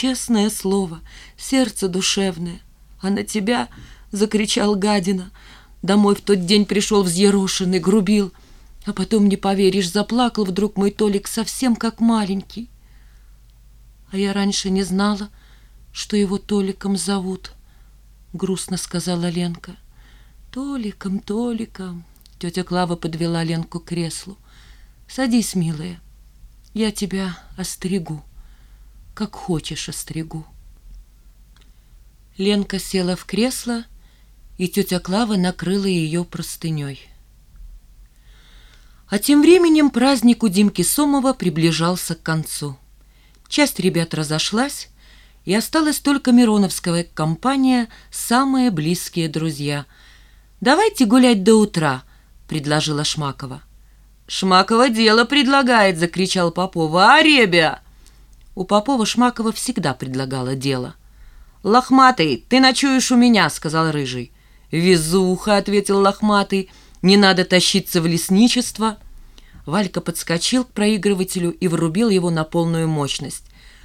честное слово, сердце душевное. А на тебя, — закричал гадина, — домой в тот день пришел взъерошенный, грубил. А потом, не поверишь, заплакал вдруг мой Толик совсем как маленький. А я раньше не знала, что его Толиком зовут, — грустно сказала Ленка. Толиком, Толиком. Тетя Клава подвела Ленку к креслу. Садись, милая, я тебя остригу, как хочешь остригу. Ленка села в кресло, и тетя Клава накрыла ее простыней. А тем временем праздник у Димки Сомова приближался к концу. Часть ребят разошлась, и осталась только Мироновская компания, самые близкие друзья. «Давайте гулять до утра», — предложила Шмакова. «Шмакова дело предлагает», — закричал Попова. «А, ребя?» У Попова Шмакова всегда предлагала дело. «Лохматый, ты ночуешь у меня», — сказал Рыжий. «Везуха», — ответил Лохматый, — «не надо тащиться в лесничество». Валька подскочил к проигрывателю и врубил его на полную мощность.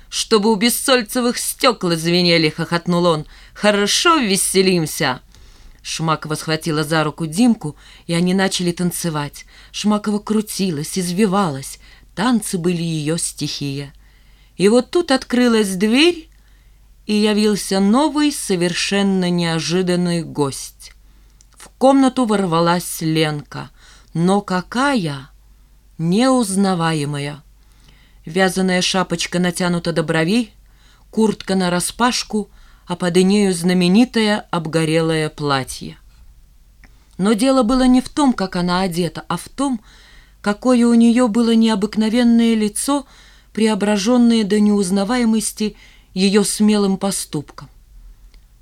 «Чтобы у бессольцевых стекла звенели!» — хохотнул он. «Хорошо веселимся!» Шмакова схватила за руку Димку, и они начали танцевать. Шмакова крутилась, извивалась. Танцы были ее стихия. И вот тут открылась дверь, и явился новый, совершенно неожиданный гость. В комнату ворвалась Ленка. Но какая! Неузнаваемая. Вязаная шапочка натянута до бровей, куртка нараспашку, а под нею знаменитое обгорелое платье. Но дело было не в том, как она одета, а в том, какое у нее было необыкновенное лицо, преображенное до неузнаваемости ее смелым поступком.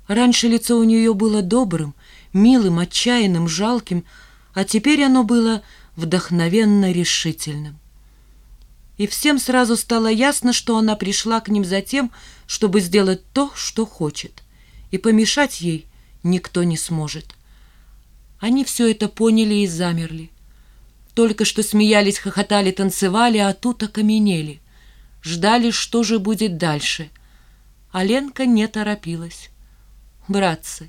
Раньше лицо у нее было добрым, милым, отчаянным, жалким, а теперь оно было вдохновенно решительным. И всем сразу стало ясно, что она пришла к ним за тем, чтобы сделать то, что хочет, и помешать ей никто не сможет. Они все это поняли и замерли. Только что смеялись, хохотали, танцевали, а тут окаменели. Ждали, что же будет дальше. А Ленка не торопилась. «Братцы,